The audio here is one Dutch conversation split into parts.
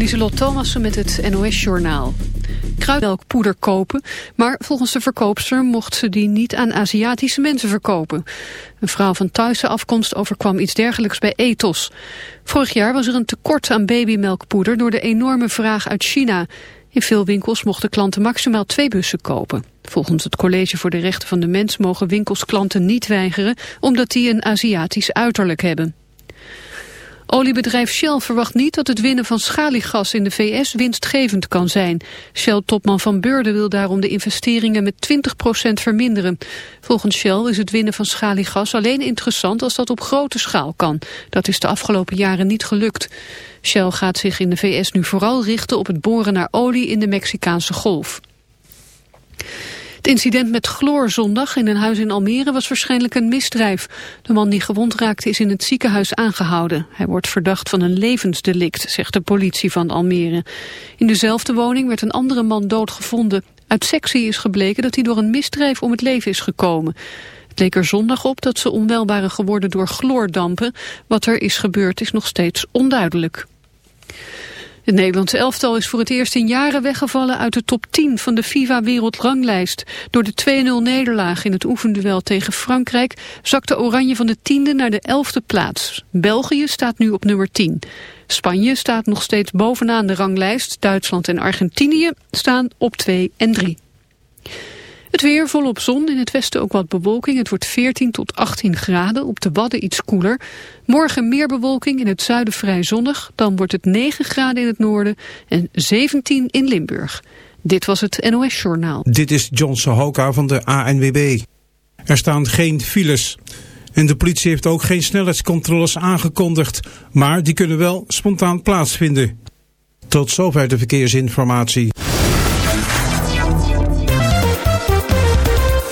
Lieselot Thomassen met het NOS-journaal. Kruidmelkpoeder kopen, maar volgens de verkoopster mocht ze die niet aan Aziatische mensen verkopen. Een vrouw van Thaise afkomst overkwam iets dergelijks bij Ethos. Vorig jaar was er een tekort aan babymelkpoeder door de enorme vraag uit China. In veel winkels mochten klanten maximaal twee bussen kopen. Volgens het College voor de Rechten van de Mens mogen winkels klanten niet weigeren... omdat die een Aziatisch uiterlijk hebben. Oliebedrijf Shell verwacht niet dat het winnen van schaliegas in de VS winstgevend kan zijn. Shell-topman Van Beurden wil daarom de investeringen met 20% verminderen. Volgens Shell is het winnen van schaliegas alleen interessant als dat op grote schaal kan. Dat is de afgelopen jaren niet gelukt. Shell gaat zich in de VS nu vooral richten op het boren naar olie in de Mexicaanse golf. Het incident met chloor zondag in een huis in Almere was waarschijnlijk een misdrijf. De man die gewond raakte is in het ziekenhuis aangehouden. Hij wordt verdacht van een levensdelict, zegt de politie van Almere. In dezelfde woning werd een andere man doodgevonden. Uit sectie is gebleken dat hij door een misdrijf om het leven is gekomen. Het leek er zondag op dat ze onwel waren geworden door chloordampen. Wat er is gebeurd is nog steeds onduidelijk. Het Nederlandse elftal is voor het eerst in jaren weggevallen uit de top 10 van de FIFA-wereldranglijst. Door de 2-0 nederlaag in het oefenduel tegen Frankrijk zakte Oranje van de tiende naar de elfde plaats. België staat nu op nummer 10. Spanje staat nog steeds bovenaan de ranglijst. Duitsland en Argentinië staan op 2 en 3. Het weer volop zon, in het westen ook wat bewolking. Het wordt 14 tot 18 graden, op de Wadden iets koeler. Morgen meer bewolking, in het zuiden vrij zonnig. Dan wordt het 9 graden in het noorden en 17 in Limburg. Dit was het NOS Journaal. Dit is John Sohoka van de ANWB. Er staan geen files. En de politie heeft ook geen snelheidscontroles aangekondigd. Maar die kunnen wel spontaan plaatsvinden. Tot zover de verkeersinformatie.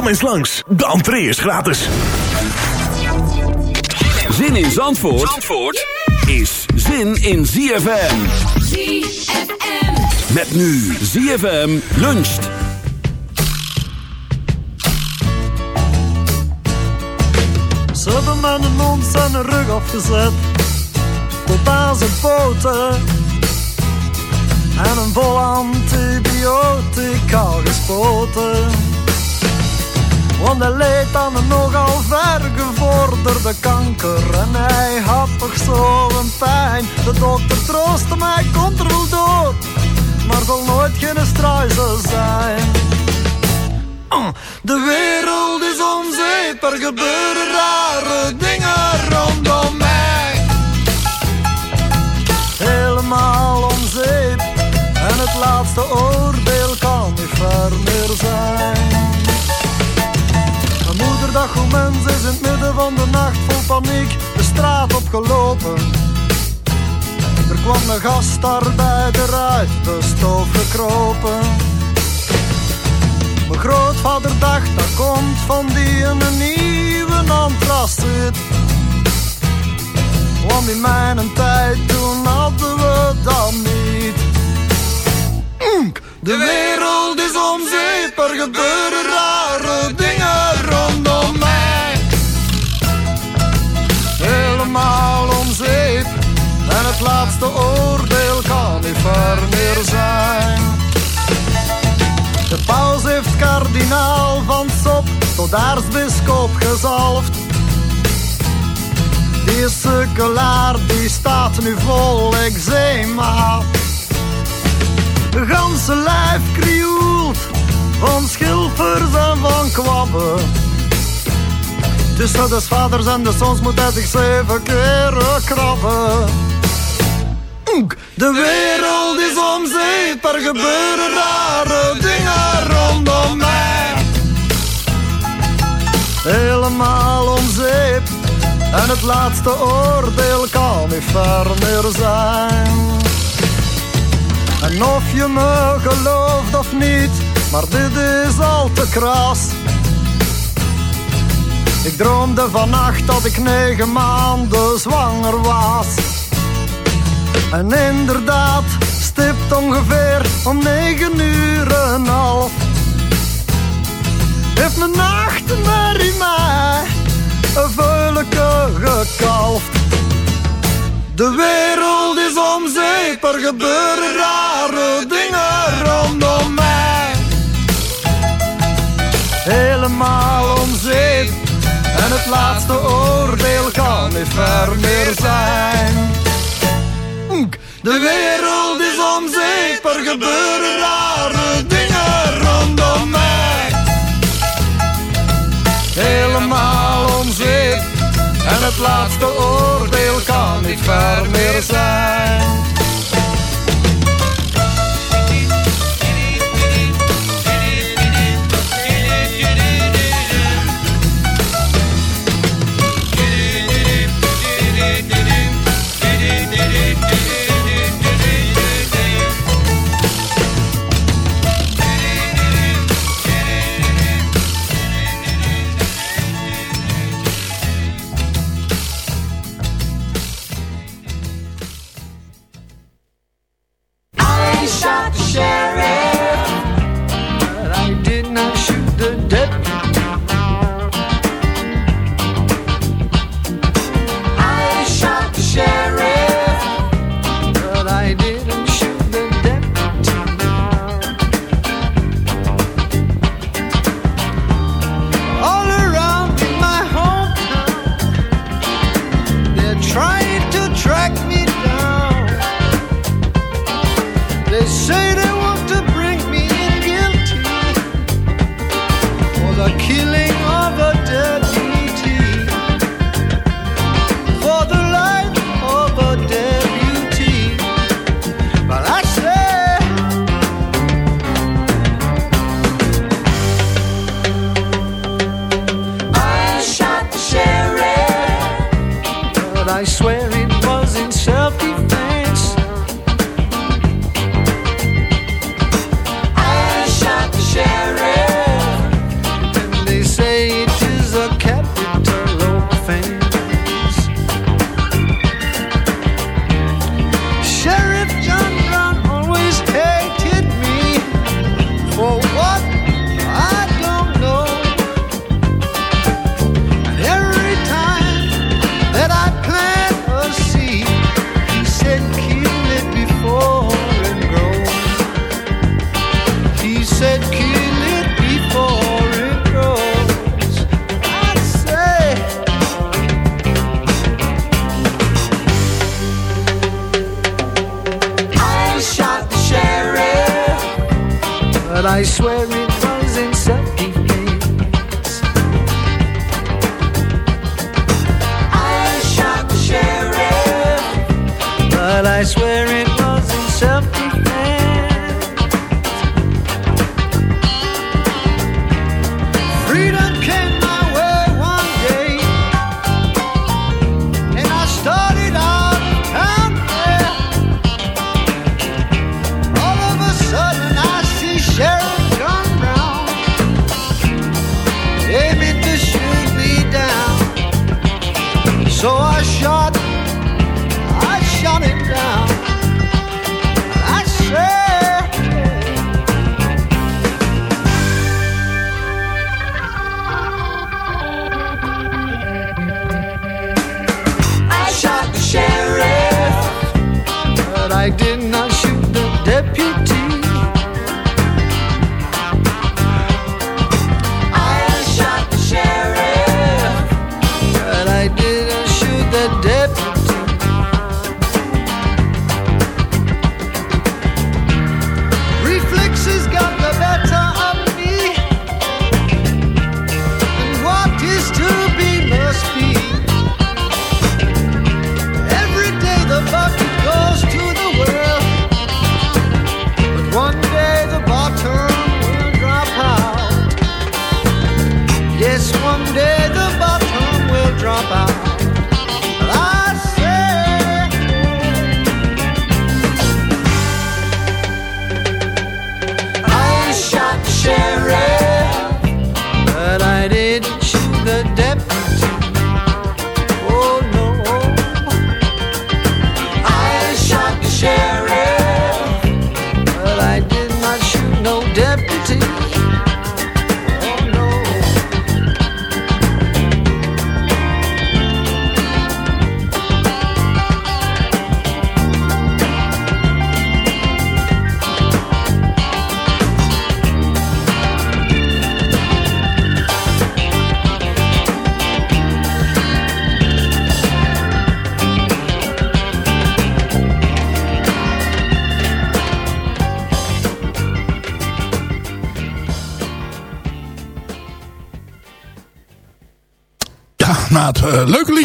Kom eens langs, de entree is gratis. Zin in Zandvoort, Zandvoort is zin in ZFM. ZFM. Met nu ZFM luncht. Ze hebben mijn mond zijn rug afgezet Tot aan zijn poten En een vol antibiotica gespoten Want hij leed aan een nogal vergevorderde kanker. En hij had toch zo'n pijn. De dokter troostte mij, komt er door. Maar zal nooit geen struisel zijn. De wereld is om zeep, er gebeuren rare dingen rondom mij. Helemaal om zeep, en het laatste oordeel kan niet ver meer zijn. Moederdag hoe mensen is in het midden van de nacht vol paniek de straat opgelopen. Er kwam een gastarbeider uit de stoof gekropen. Mijn grootvader dacht dat komt van die een nieuwe antraciet. Want in mijn tijd toen hadden we dat niet. De wereld laatste oordeel kan niet ver meer zijn. De paus heeft kardinaal van Sop tot aartsbisschop gezalfd. Die sukkelaar die staat nu vol eczeema. De ganse lijf krioelt van schilfers en van kwabben. Tussen de vaders en de zoons moet hij zich zeven keren krabben. De wereld is om zeep, er gebeuren rare dingen rondom mij. Helemaal om zeep, en het laatste oordeel kan niet ver meer zijn. En of je me gelooft of niet, maar dit is al te kras. Ik droomde vannacht dat ik negen maanden zwanger was. En inderdaad, stipt ongeveer om negen uur en half. Heeft mijn nachtmerrie mij een veuleke gekalfd. De wereld is om zeep, er gebeuren rare dingen rondom mij. Helemaal om zeep, en het laatste oordeel kan niet ver meer zijn. De wereld is om zeep, er gebeuren rare dingen rondom mij. Helemaal om zeep, en het laatste oordeel kan niet ver meer zijn.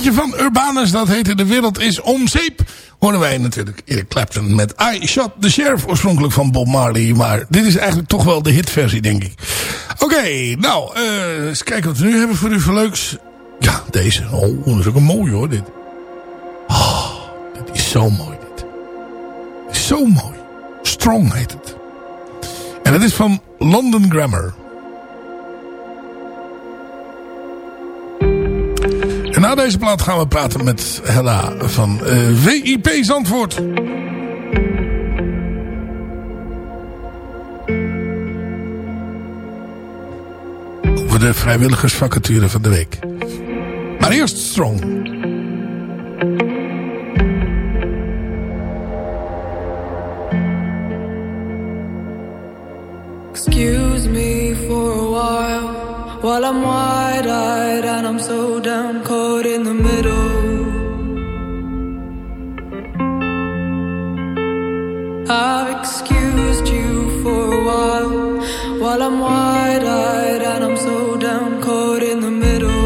Eh, van Urbanus, dat heette De Wereld is om zeep, horen wij natuurlijk Eric Clapton met I Shot the Sheriff, oorspronkelijk van Bob Marley. Maar dit is eigenlijk toch wel de hitversie, denk ik. Oké, nou, uh, eens kijken wat we nu hebben voor u voor leuks. Ja, deze. Oh, dat is ook een mooi hoor, dit. Oh, dit is zo mooi, dit. is zo mooi. Strong heet het. En dat is van London Grammar. Na deze plaat gaan we praten met Hella van uh, VIP Zandvoort. Over de vrijwilligersvacature van de week. Maar eerst Strong. Excuse while I'm wide-eyed and I'm so down caught in the middle. I've excused you for a while while I'm wide-eyed and I'm so down caught in the middle.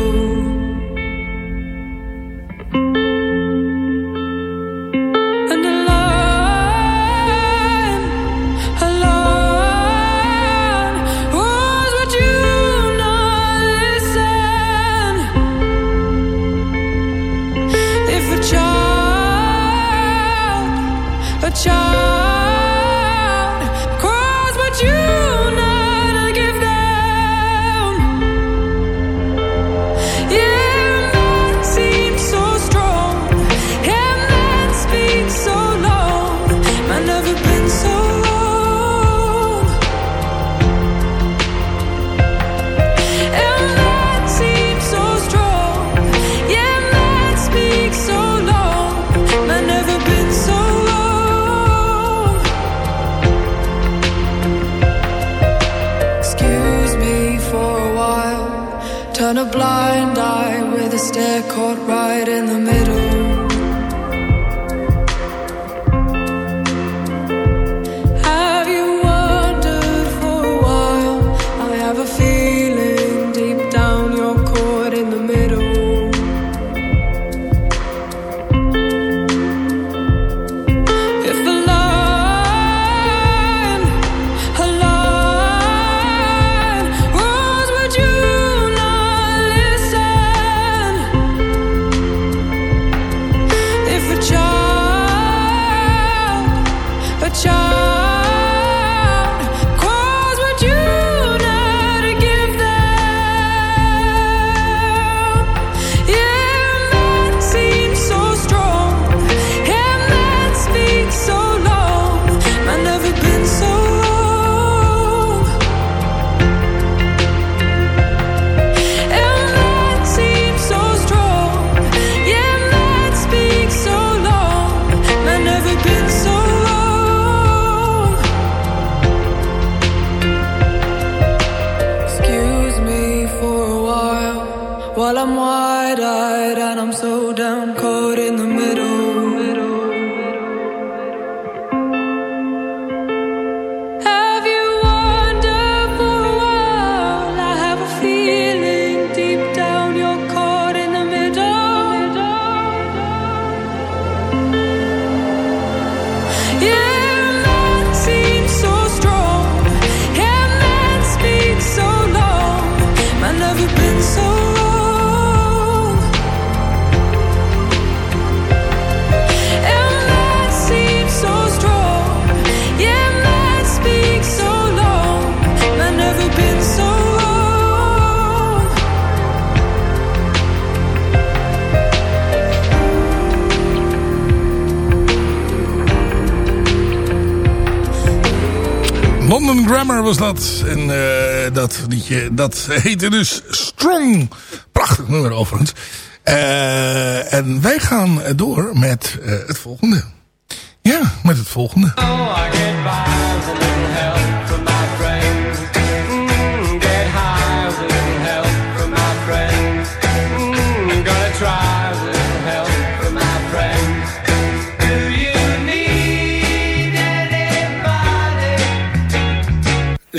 London Grammar was dat. En eh, dat liedje, dat heette dus Strong. Prachtig nummer overigens. Eh, en wij gaan door met eh, het volgende. Ja, met het volgende.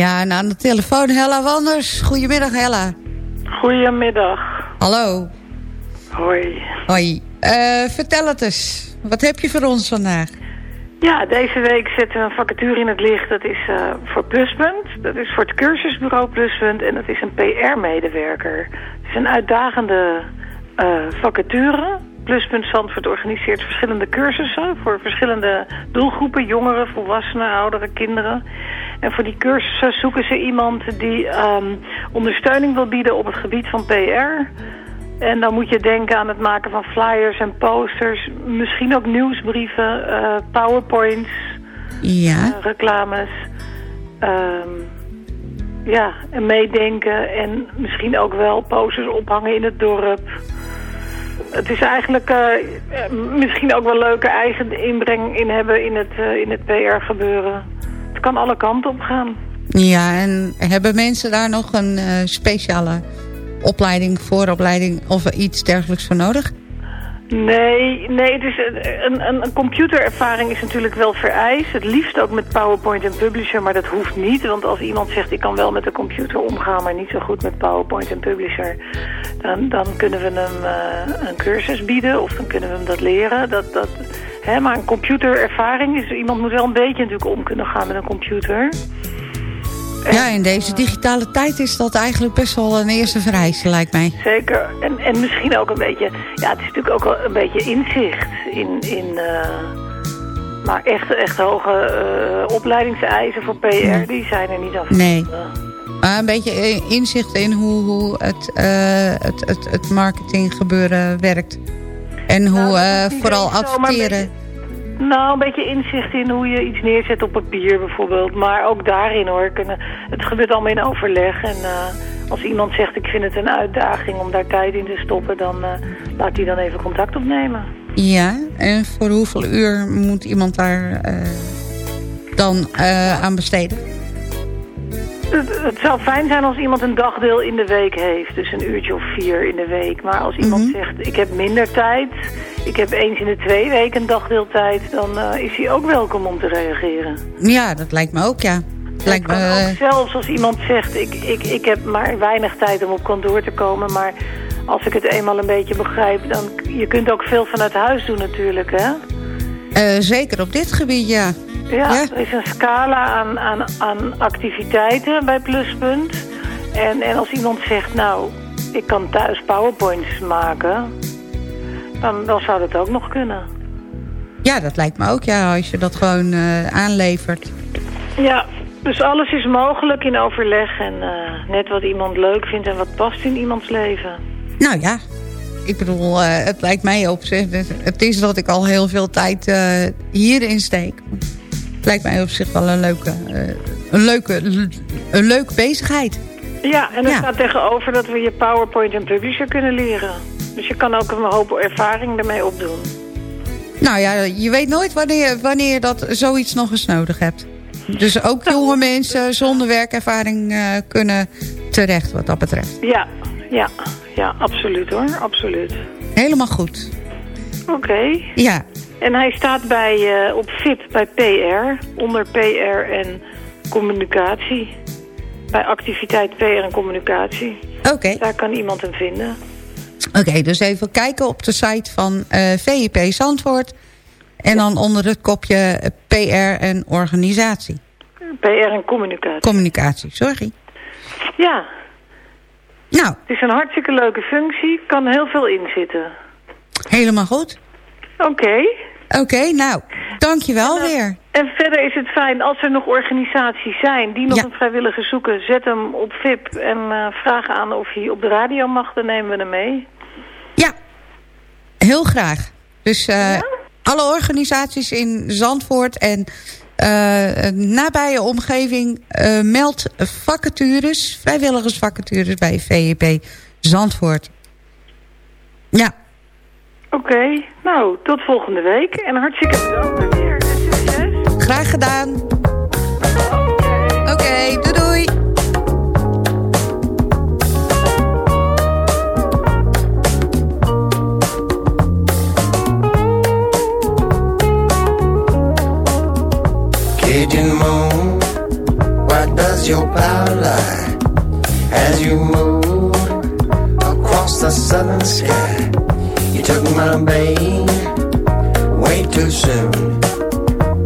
Ja, en aan de telefoon Hella Wanders. Goedemiddag Hella. Goedemiddag. Hallo. Hoi. Hoi. Eh, vertel het eens. Wat heb je voor ons vandaag? Ja, deze week zetten we een vacature in het licht. Dat is eh, voor Pluspunt. Dat is voor het cursusbureau Pluspunt. En dat is een PR-medewerker. Het is een uitdagende eh, vacature. Pluspunt Zandvoort organiseert verschillende cursussen... voor verschillende doelgroepen. Jongeren, volwassenen, ouderen, kinderen. En voor die cursussen zoeken ze iemand die ehm, ondersteuning wil bieden op het gebied van PR... En dan moet je denken aan het maken van flyers en posters. Misschien ook nieuwsbrieven, eh, powerpoints, Ja. eh, reclames. Ehm, ja, en meedenken en misschien ook wel posters ophangen in het dorp. Het is eigenlijk eh, misschien ook wel leuke eigen inbreng in hebben in het, in het PR gebeuren. Het kan alle kanten op gaan. Ja, en hebben mensen daar nog een eh, speciale opleiding, vooropleiding of iets dergelijks voor nodig? Nee, nee het is een, een, een computerervaring is natuurlijk wel vereist. Het liefst ook met PowerPoint en Publisher, maar dat hoeft niet. Want als iemand zegt ik kan wel met de computer omgaan, maar niet zo goed met PowerPoint en Publisher... dan, dan kunnen we hem eh, een cursus bieden of dan kunnen we hem dat leren. Dat, dat, hè, maar een computerervaring is... Iemand moet wel een beetje natuurlijk om kunnen gaan met een computer. Ja, in deze digitale tijd is dat eigenlijk best wel een eerste vereiste, lijkt mij. Zeker. En, en misschien ook een beetje... Ja, het is natuurlijk ook wel een beetje inzicht in... in eh, maar echt, echt hoge eh, opleidingseisen voor PR, die zijn er niet af. Nee. Maar een beetje eh, inzicht in hoe, hoe het, eh, het, het, het marketing gebeuren werkt. En hoe Nou, eh, vooral adverteren. Nou, een beetje inzicht in hoe je iets neerzet op papier bijvoorbeeld. Maar ook daarin hoor. Kunnen, het gebeurt allemaal in overleg. En eh, als iemand zegt ik vind het een uitdaging om daar tijd in te stoppen... dan eh, laat hij dan even contact opnemen. Ja, en voor hoeveel uur moet iemand daar dan aan besteden? Het, het zou fijn zijn als iemand een dagdeel in de week heeft. Dus een uurtje of vier in de week. Maar als iemand zegt ik heb minder tijd... ik heb eens in de twee weken een dagdeel tijd... dan eh, is hij ook welkom om te reageren. Ja, dat lijkt me ook, ja. Lijkt me, kan eh, ook zelfs als iemand zegt, ik, ik, ik heb maar weinig tijd om op kantoor te komen, maar als ik het eenmaal een beetje begrijp, dan je kunt ook veel vanuit huis doen natuurlijk, hè? eh, zeker op dit gebied, ja. Ja, er is een scala aan, aan, aan activiteiten bij Pluspunt. En, en als iemand zegt, nou, ik kan thuis powerpoints maken, dan, dan zou dat ook nog kunnen. Ja, dat lijkt me ook, ja, als je dat gewoon eh, aanlevert. Ja, dus alles is mogelijk in overleg en eh, net wat iemand leuk vindt en wat past in iemands leven. Nou ja, ik bedoel, eh, het lijkt mij op zich... Het is dat ik al heel veel tijd eh, hierin steek. Lijkt mij op zich wel een leuke, eh, een leuke, een leuke bezigheid. Ja, en er Ja. staat tegenover dat we je PowerPoint en Publisher kunnen leren. Dus je kan ook een hoop ervaring ermee opdoen. Nou ja, je weet nooit wanneer, wanneer je dat zoiets nog eens nodig hebt. Dus ook jonge mensen zonder werkervaring eh, kunnen terecht wat dat betreft. Ja, ja, ja, absoluut hoor, absoluut. Helemaal goed. Oké. Ja, En hij staat bij, eh, op VIP bij PR, onder PR en communicatie. Bij activiteit PR en communicatie. oké. Daar kan iemand hem vinden. Oké, dus even kijken op de site van eh VIP Zandvoort. En dan onder het kopje PR en organisatie. PR en communicatie. Communicatie, sorry. Ja, Nou, het is een hartstikke leuke functie. Kan heel veel inzitten. helemaal goed. Oké. Oké, nou, dankjewel weer. En verder is het fijn als er nog organisaties zijn die nog Ja. een vrijwilliger zoeken. Zet hem op VIP en eh, vraag aan of hij op de radio mag. Dan nemen we hem mee. Ja, heel graag. Dus eh, alle organisaties in Zandvoort en nabije omgeving meldt vacatures, vrijwilligersvacatures bij VEP Zandvoort. Ja. Oké, nou, tot volgende week. En hartstikke bedankt meneer. En succes. Graag gedaan. Oké, doei doei. Cajun moon, why does your power lie as you move across the southern sky? You took my babe way too soon.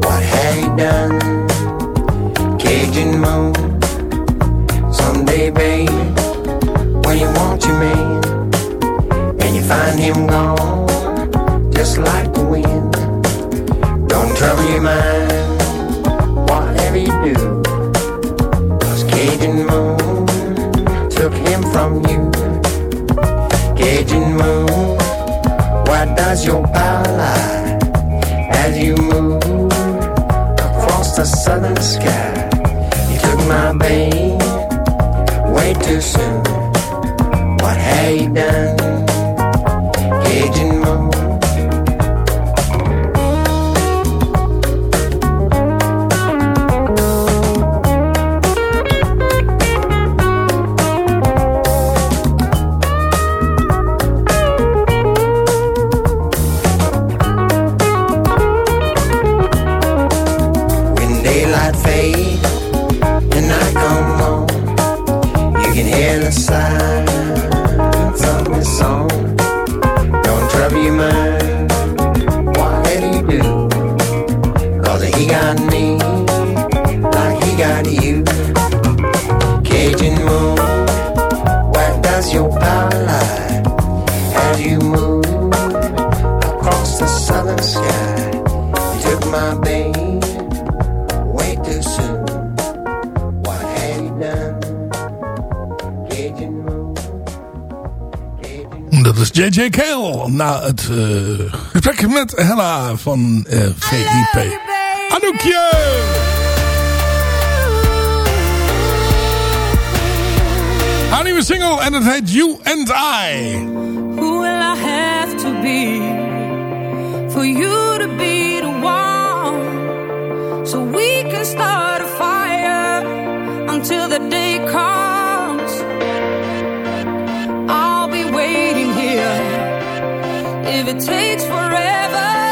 What have you done, Cajun moon? Someday, babe, when you want your man and you find him gone, just like the wind, don't trouble your mind whatever you do. Cause Cajun Moon took him from you. Cajun Moon, does your power lie as you move across the southern sky? You took my babe way too soon. What have you done, J.J. Kale. Na het eh, gesprek met Hella van eh, VIP. Anoukje! Haar nieuwe single en het heet You and I. Who will I have to be for you to be the one? So we can start a fire until the day comes. If it takes forever.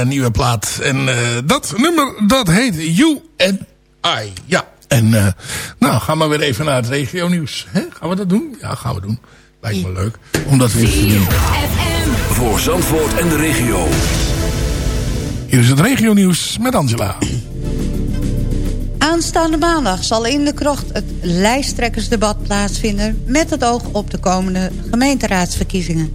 Eh, nieuwe plaat. En eh, dat nummer, dat heet You and I. Ja, en eh, nou, gaan we weer even naar het regio nieuws. Hè? Gaan we dat doen? Ja, gaan we doen. Lijkt me leuk. Om dat weer te doen. Voor Zandvoort en de regio. Hier is het regio nieuws met Angela. Aanstaande maandag zal in de krocht het lijsttrekkersdebat plaatsvinden... met het oog op de komende gemeenteraadsverkiezingen.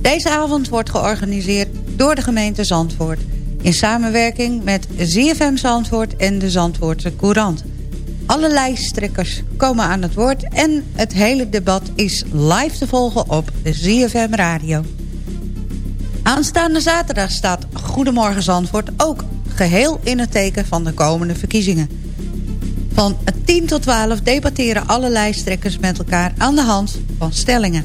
Deze avond wordt georganiseerd door de gemeente Zandvoort... in samenwerking met ZFM Zandvoort en de Zandvoortse Courant. Alle lijsttrekkers komen aan het woord... en het hele debat is live te volgen op ZFM Radio. Aanstaande zaterdag staat Goedemorgen Zandvoort ook geheel in het teken van de komende verkiezingen. Van 10 tot 12 debatteren alle lijsttrekkers met elkaar aan de hand van stellingen.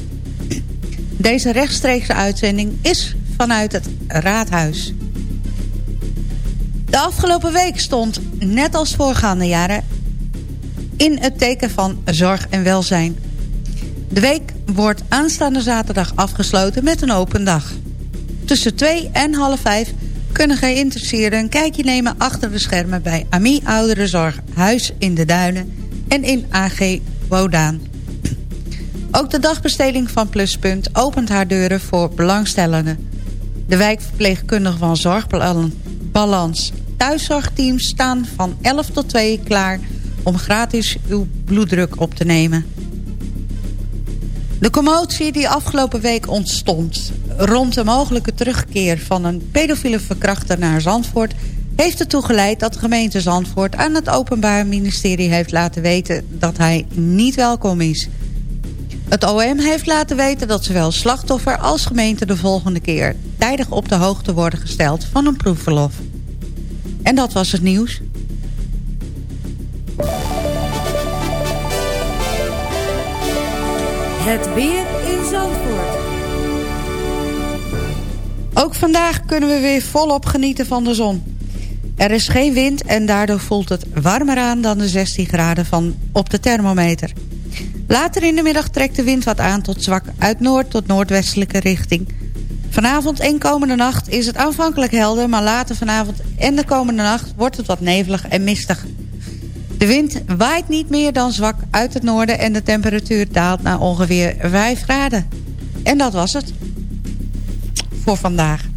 Deze rechtstreekse uitzending is vanuit het Raadhuis. De afgelopen week stond, net als voorgaande jaren... in het teken van zorg en welzijn. De week wordt aanstaande zaterdag afgesloten met een open dag. Tussen 2 en half 5 kunnen geïnteresseerden een kijkje nemen achter de schermen... bij AMI Ouderenzorg Huis in de Duinen en in AG Wodaan. Ook de dagbesteding van Pluspunt opent haar deuren voor belangstellenden. De wijkverpleegkundigen van Zorgbalans thuiszorgteams staan van 11 tot 2 klaar... om gratis uw bloeddruk op te nemen. De commotie die afgelopen week ontstond rond de mogelijke terugkeer van een pedofiele verkrachter naar Zandvoort... heeft ertoe geleid dat de gemeente Zandvoort aan het Openbaar Ministerie heeft laten weten dat hij niet welkom is. Het OM heeft laten weten dat zowel slachtoffer als gemeente de volgende keer tijdig op de hoogte worden gesteld van een proefverlof. En dat was het nieuws. Het weer in Zandvoort. Ook vandaag kunnen we weer volop genieten van de zon. Er is geen wind en daardoor voelt het warmer aan dan de 16 graden van op de thermometer. Later in de middag trekt de wind wat aan tot zwak uit noord tot noordwestelijke richting. Vanavond en komende nacht is het aanvankelijk helder... maar later vanavond en de komende nacht wordt het wat nevelig en mistig. De wind waait niet meer dan zwak uit het noorden... en de temperatuur daalt naar ongeveer 5 graden. En dat was het voor vandaag.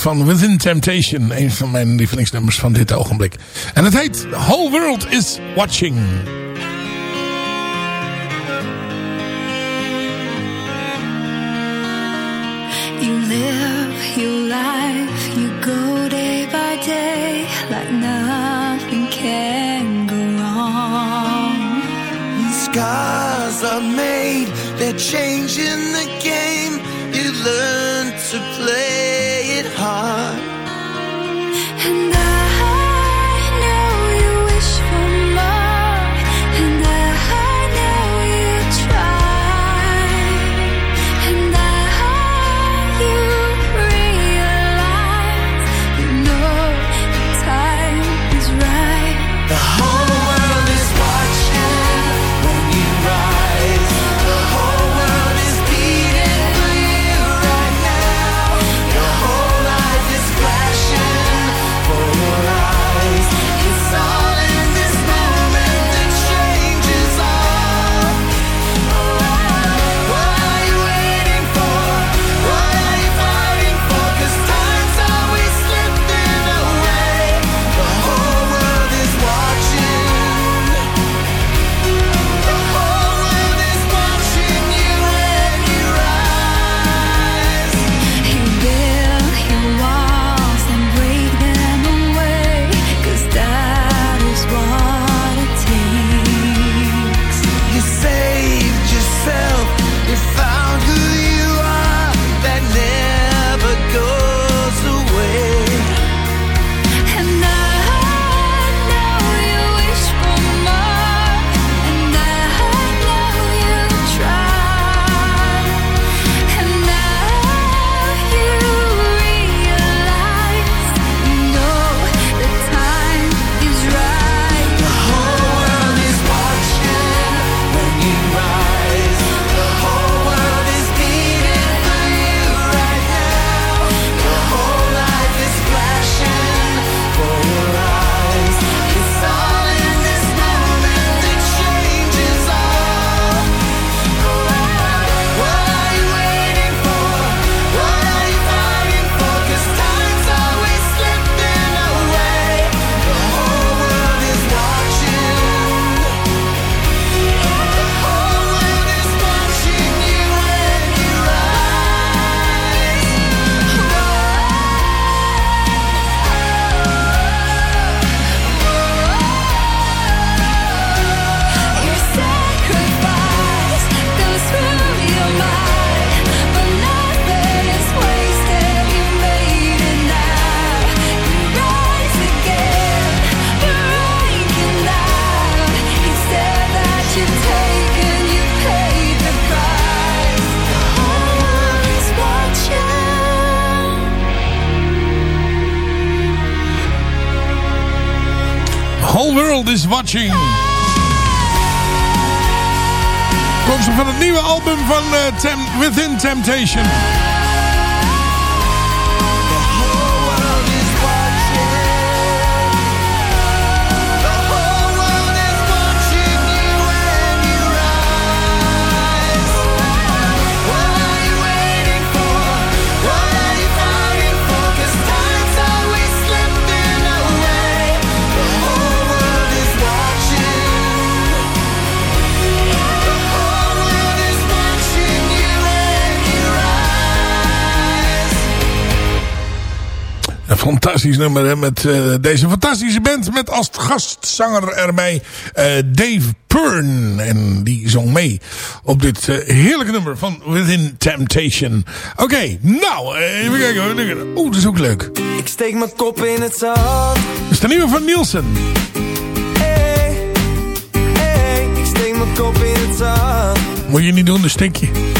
Van Within Temptation. Een van mijn lievelingsnummers van dit ogenblik. En het heet Whole World is Watching. You live your life, you go day by day like nothing can go wrong. Scars are made, they're changing the game. You learn to play Watching. Komt ze van het nieuwe album van eh, Within Temptation. Fantastisch nummer hè, met eh, deze fantastische band. Met als gastzanger erbij eh, Dave Pern. En die zong mee op dit eh, heerlijke nummer van Within Temptation. Oké, nou, even kijken. Oeh, dat is ook leuk. Ik steek mijn kop in het zand. Dat is de nieuwe van Nielsen. Hey, hey, ik steek mijn kop in het zand. Moet je niet doen, stekje. Hey,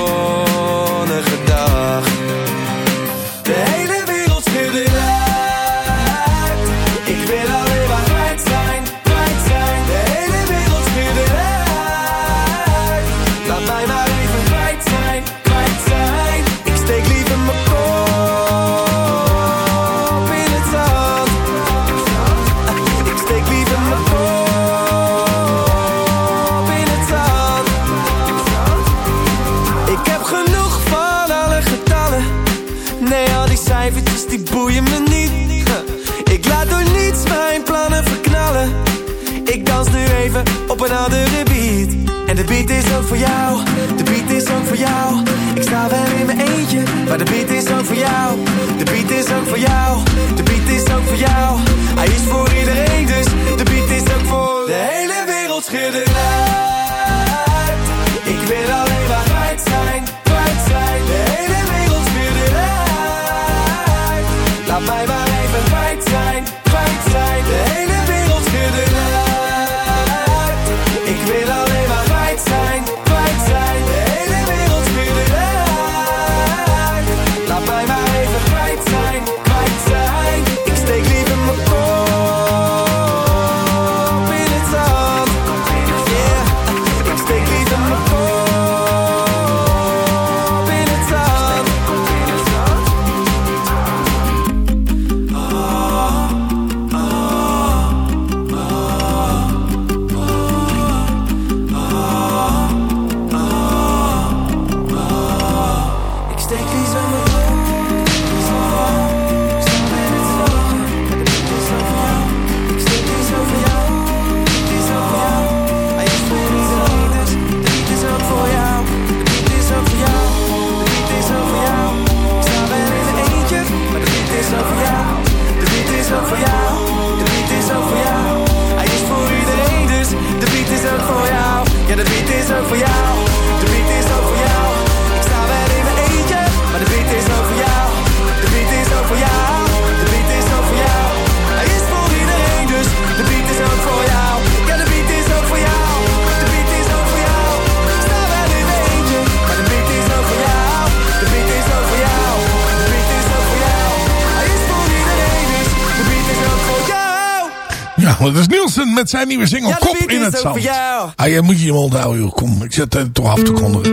maar de beat is ook voor jou. De beat is ook voor jou, de beat is ook voor jou. Hij is voor iedereen, dus de beat is ook voor de hele wereld schudden met zijn nieuwe single Ja, Kop in het ook zand. Ah, jij moet je hem onthouden, joh. Kom, ik zet het toch af te kondigen.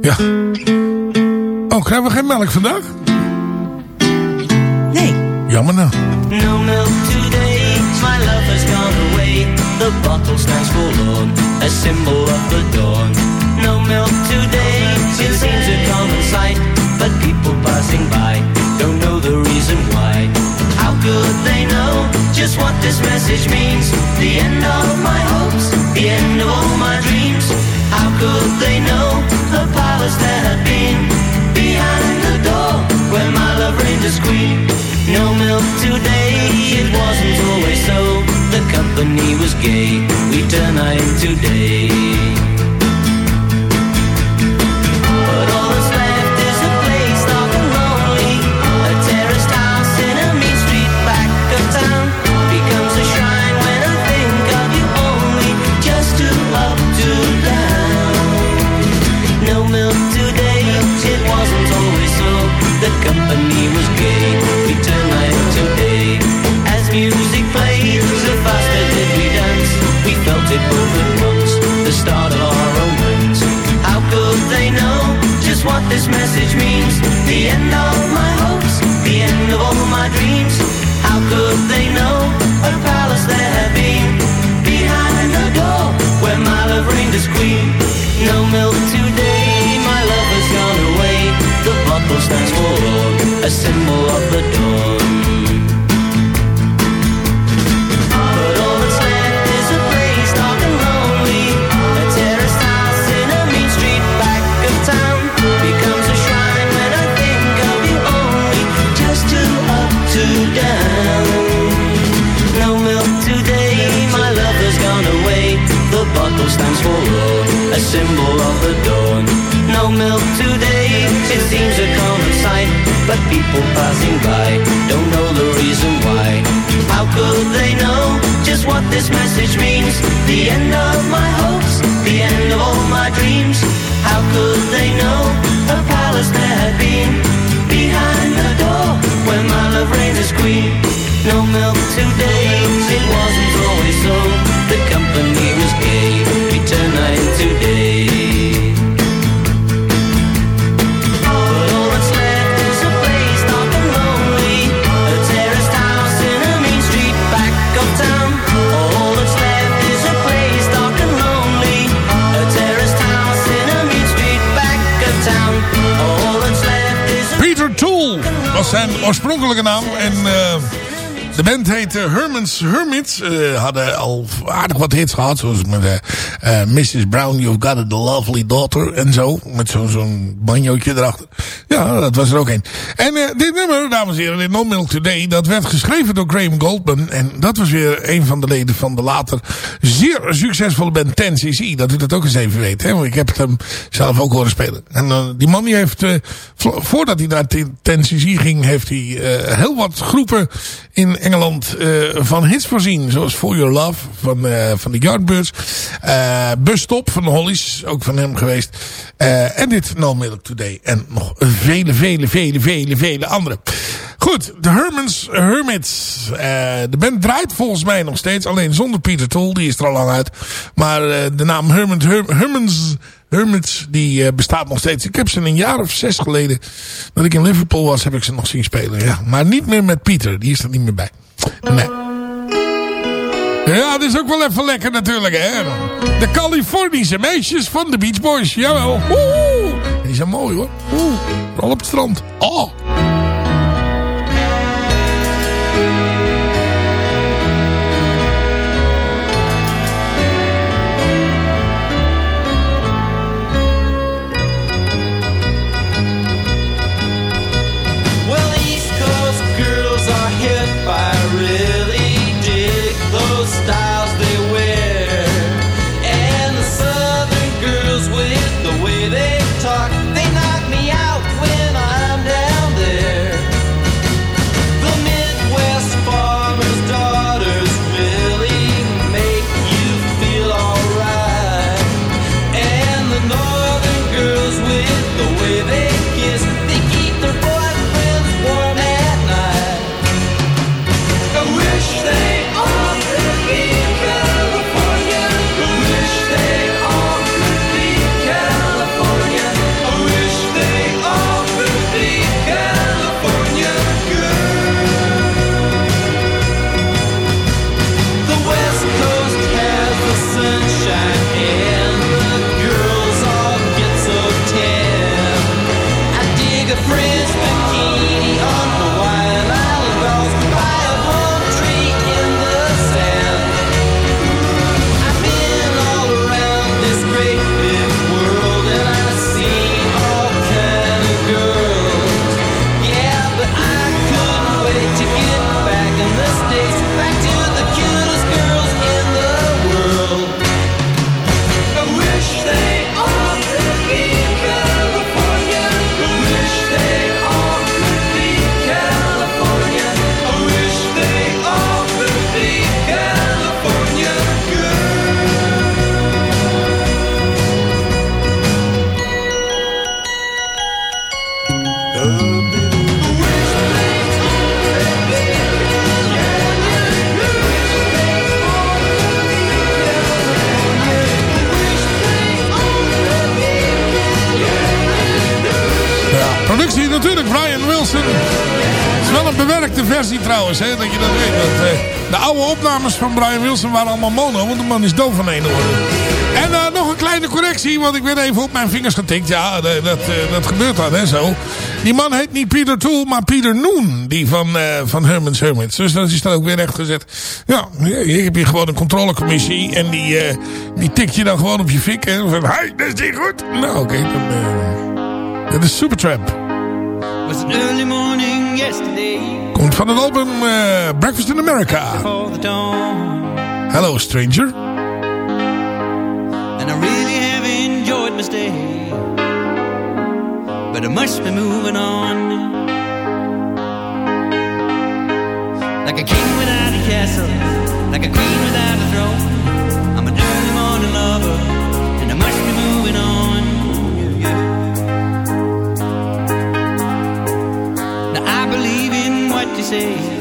Ja. Oh, krijgen we geen melk vandaag? Nee. Jammer nou. No milk today, my lover's gone away. The bottle stands forlorn, a symbol of the dawn. No milk today, it seems a common sight. But people passing by just what this message means? The end of my hopes, the end of all my dreams. How could they know the palace that had been behind the door where my love reigned as queen? No milk today, it wasn't always so. The company was gay, we turn night into day. Company was gay, we. As music played, faster did we dance. We felt it once, the start of our romance. How could they know just what this message means? The end of my hopes, the end of all my dreams. How could they know a has gone away. The bottle stands for a symbol of the dawn. No milk today, it seems a common. But people passing by don't know the reason why. How could they know just what this message means? The end of my hopes, the end of all my dreams. How could they know a palace there had been behind the door where my love reigns as queen? No milk today, zijn oorspronkelijke naam. En eh, De band heet eh, Herman's Hermits. Eh, hadden al aardig wat hits gehad. Zoals met eh, Mrs. Brown, You've Got a Lovely Daughter. En zo. Met zo'n zo'n erachter. Ja, dat was er ook een. En dit nummer, dames en heren, dit No Milk Today. Dat werd geschreven door Graham Goldman. En dat was weer een van de leden van de later zeer succesvolle band 10cc. Dat u dat ook eens even weet. Hè? Want ik heb hem zelf ook horen spelen. En die man heeft, vo- voordat hij naar 10cc ging, heeft hij heel wat groepen in Engeland eh, van hits voorzien. Zoals For Your Love van, eh, van de Yardbirds. eh Bus Stop van Hollies, ook van hem geweest. Eh, en dit No Milk Today. En nog vele, vele, vele, vele, vele andere. Goed, de Hermans Hermits. Eh, de band draait volgens mij nog steeds. Alleen zonder Peter Tool, die is er al lang uit. Maar eh, de naam Hermans, Her Hermans Hermits, die eh, bestaat nog steeds. Ik heb ze een jaar of zes geleden, dat ik in Liverpool was, heb ik ze nog zien spelen. Ja. Maar niet meer met Peter, die is er niet meer bij. Nee. Ja, dat is ook wel even lekker natuurlijk, hè. De Californische meisjes van de Beach Boys, jawel. Oeh, die zijn mooi hoor. Oeh, vooral op het strand. Oh. Opnames van Brian Wilson waren allemaal mono, want de man is doof van een. En eh, nog een kleine correctie, want ik werd even op mijn vingers getikt. Ja, dat, dat, eh, dat gebeurt dan, hè, zo. Die man heet niet Peter Tool, maar Peter Noon, die van, eh, van Herman's Hermits. Dus dat is dan ook weer recht gezet. Ja, hier heb je gewoon een controlecommissie en die, eh, die tikt je dan gewoon op je fik. En van, hey, dat is niet goed. Nou, oké, dan... eh, dat is Supertramp. Was an early morning yesterday Komt van het album eh, Breakfast in America. before the dawn. Hello, stranger. And I really have enjoyed my stay. But I must be moving on. Like a king without a castle, like a queen without a throne. Say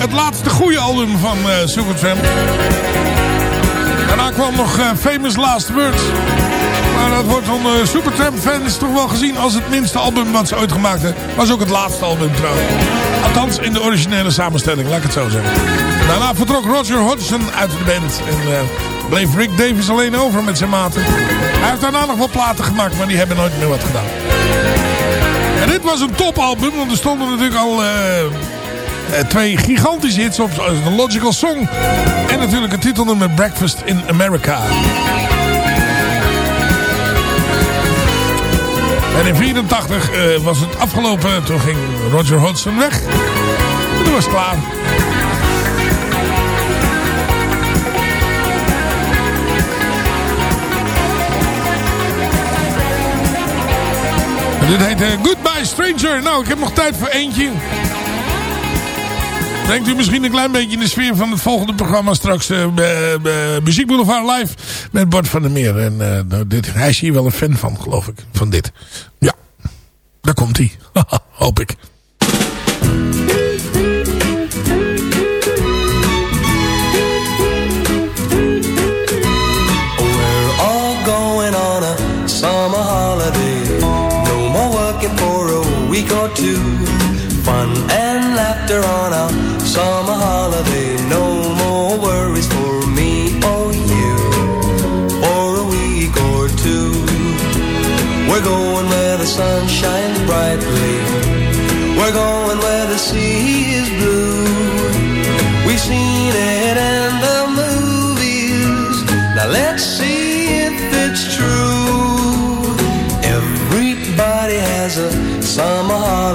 het laatste goede album van eh Supertramp. Daarna kwam nog eh, Famous Last Words. Maar dat wordt van de Supertramp fans toch wel gezien als het minste album wat ze ooit gemaakt hebben. Was ook het laatste album trouwens. Althans in de originele samenstelling, laat ik het zo zeggen. Daarna vertrok Roger Hodgson uit de band. En eh, bleef Rick Davis alleen over met zijn maten. Hij heeft daarna nog wel platen gemaakt, maar die hebben nooit meer wat gedaan. En dit was een topalbum, want er stonden natuurlijk al... eh, eh, twee gigantische hits op. zoals The Logical Song. En natuurlijk het titelnummer Breakfast in America. En in 84 eh, was het afgelopen. Toen ging Roger Hodgson weg. En toen was het klaar. Dit heet eh, Goodbye Stranger. Nou, ik heb nog tijd voor eentje. Denkt u misschien een klein beetje in de sfeer van het volgende programma straks. eh, eh, Muziek Boulevard Live met Bart van der Meer. En eh, nou, dit, hij is hier wel een fan van, geloof ik. Van dit. Ja, daar komt hij. Hoop ik.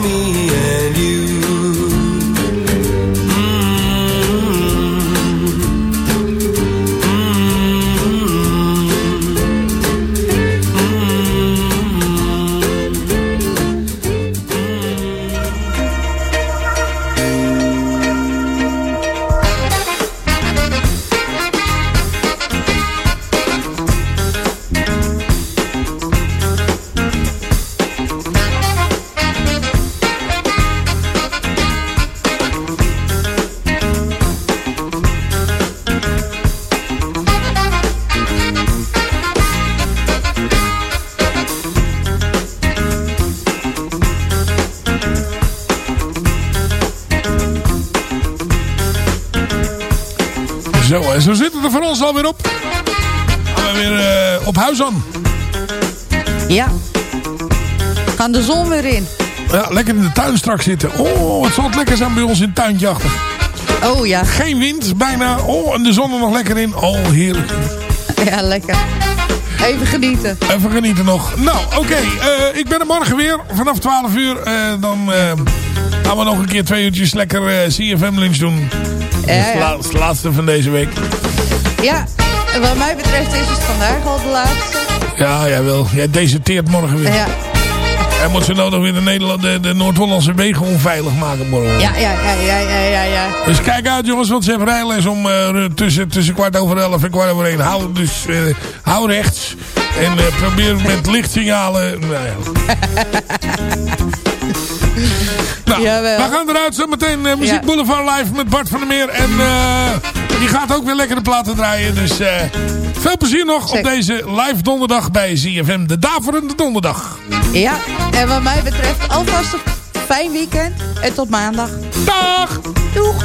me and you. Zo, en zo zit het er voor ons alweer op. Gaan we weer eh, op huis aan. Ja. Gaan de zon weer in. Ja, lekker in de tuin straks zitten. Oh, het zal het lekker zijn bij ons in het tuintje achter. Oh ja. Geen wind, bijna. Oh, en de zon er nog lekker in. Oh, heerlijk. Ja, lekker. Even genieten. Even genieten nog. Nou, oké. eh, ik ben er morgen weer. Vanaf 12 uur. eh, dan gaan we nog een keer twee uurtjes lekker eh, CFM lunch doen. Ja, Dat is de ja. la- is de laatste van deze week. Ja, wat mij betreft is het vandaag al de laatste. Ja, jij wel. Jij deserteert morgen weer. Ja, Hij moet zo nodig weer de, Nederland, de, de Noord-Hollandse wegen onveilig maken morgen. ja, ja, ja, ja, ja, ja. Dus kijk uit jongens, want ze hebben rijles om eh, tussen, tussen kwart over elf en kwart over één. Hou, dus, eh, hou rechts. En probeer met lichtsignalen. Nou ja. Nou, Jawel. we gaan eruit zo meteen eh, Muziek Ja. Boulevard live met Bart van der Meer. En eh, die gaat ook weer lekker de platen draaien. Dus eh, veel plezier nog op deze live donderdag bij ZFM. De Daverende Donderdag. Ja, en wat mij betreft alvast een fijn weekend. En tot maandag. Dag! Doeg!